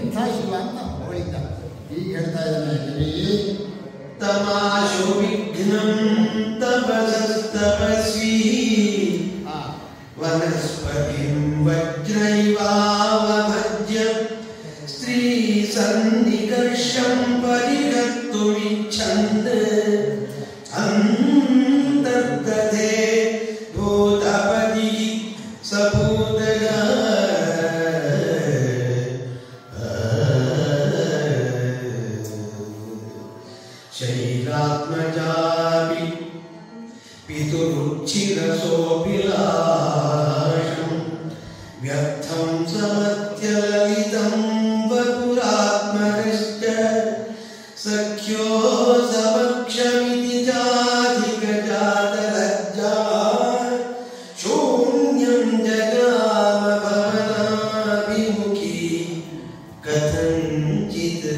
ಯಥಾಶಿವಾಂತ ಹೊಗಳಿದ್ದ ಈಗ ಹೇಳ್ತಾ ಇದ್ದಾನೆ ಕವಿ ತಮಾಶು ವಿಘ್ನಂ ತಪಸ್ತಪಸ್ವಿ ವನಸ್ಪತಿಂ ವಜ್ರೈವಾವಭಜ್ಯ ಸ್ತ್ರೀ ಸಂಧಿಕರ್ಷಂ ಪರಿಗತ್ತುಮಿಚ್ಛಂದ ಅಂತರ್ಗತೆ ಭೂತಪದಿ ಸಭೂತಗಾ शैलात्मजापि पितुरुच्छिरसोऽपि लाशम् व्यर्थं समत्यललितं वपुरात्मनश्च सख्यो समक्षमिति चाधिकजातलज्जा शून्यं जगामभवनाभिमुखी कथञ्चित्